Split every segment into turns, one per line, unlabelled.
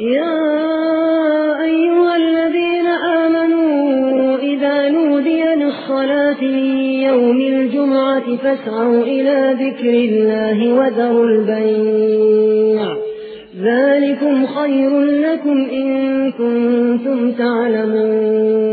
يا أيها الذين آمنوا إذا نودي للصلاة يوم الجمعة فاسعوا إلى ذكر الله وذروا البيع. ذلكم خير لكم إن كنتم تعلمون.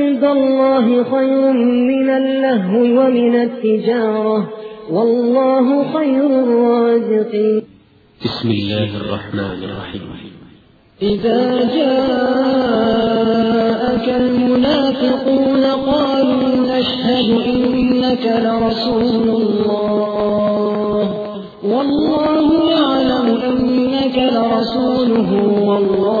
الله خير من اللهو ومن التجارة. والله خير الرازقين.
بسم الله الرحمن الرحيم.
إذا جاءك المنافقون قالوا نشهد إنك لرسول الله. والله يعلم إنك لرسوله. والله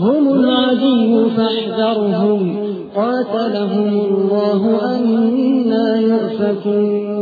هم العدو فاحذرهم. قاتلهم الله أنا يؤفكون